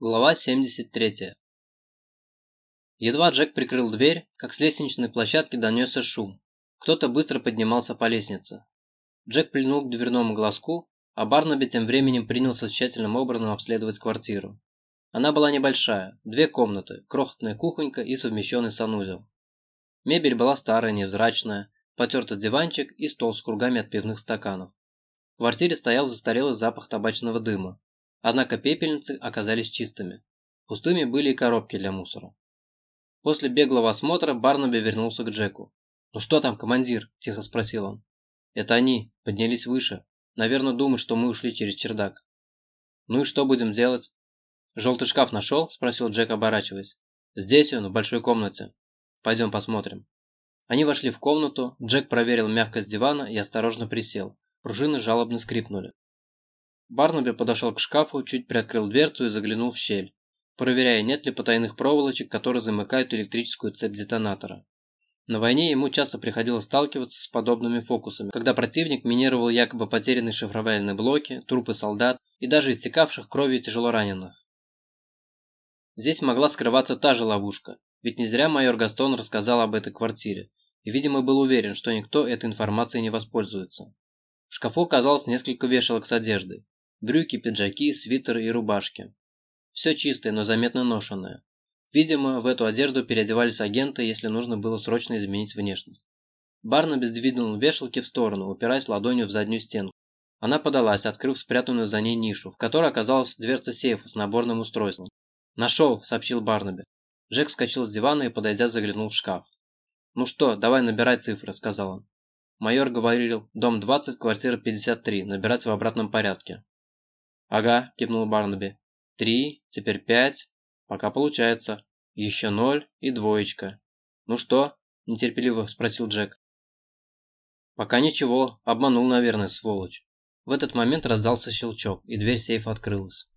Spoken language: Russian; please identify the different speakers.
Speaker 1: Глава 73 Едва Джек прикрыл дверь, как с лестничной площадки донесся шум. Кто-то быстро поднимался по лестнице. Джек прильнул к дверному глазку, а Барнаби тем временем принялся тщательным образом обследовать квартиру. Она была небольшая, две комнаты, крохотная кухонька и совмещенный санузел. Мебель была старая, невзрачная, потертый диванчик и стол с кругами от пивных стаканов. В квартире стоял застарелый запах табачного дыма. Однако пепельницы оказались чистыми. Пустыми были и коробки для мусора. После беглого осмотра Барнаби вернулся к Джеку. «Ну что там, командир?» – тихо спросил он. «Это они. Поднялись выше. Наверное, думают, что мы ушли через чердак». «Ну и что будем делать?» «Желтый шкаф нашел?» – спросил Джек, оборачиваясь. «Здесь он, в большой комнате. Пойдем посмотрим». Они вошли в комнату, Джек проверил мягкость дивана и осторожно присел. Пружины жалобно скрипнули. Барнаби подошел к шкафу, чуть приоткрыл дверцу и заглянул в щель, проверяя, нет ли потайных проволочек, которые замыкают электрическую цепь детонатора. На войне ему часто приходилось сталкиваться с подобными фокусами, когда противник минировал якобы потерянные шифровальные блоки, трупы солдат и даже истекавших кровью тяжелораненых. Здесь могла скрываться та же ловушка, ведь не зря майор Гастон рассказал об этой квартире, и, видимо, был уверен, что никто этой информацией не воспользуется. В шкафу оказалось несколько вешалок с одеждой, Брюки, пиджаки, свитеры и рубашки. Все чистое, но заметно ношенное. Видимо, в эту одежду переодевались агенты, если нужно было срочно изменить внешность. Барнаби сдвинул вешалки в сторону, упираясь ладонью в заднюю стенку. Она подалась, открыв спрятанную за ней нишу, в которой оказалась дверца сейфа с наборным устройством. «Нашел», – сообщил Барнаби. Джек вскочил с дивана и, подойдя, заглянул в шкаф. «Ну что, давай набирай цифры», – сказал он. Майор говорил, дом 20, квартира 53, набирать в обратном порядке. «Ага», – кивнул Барнаби. «Три, теперь пять. Пока получается. Еще ноль и двоечка. Ну что?» – нетерпеливо спросил Джек. «Пока ничего. Обманул, наверное, сволочь». В этот момент раздался щелчок, и дверь сейфа открылась.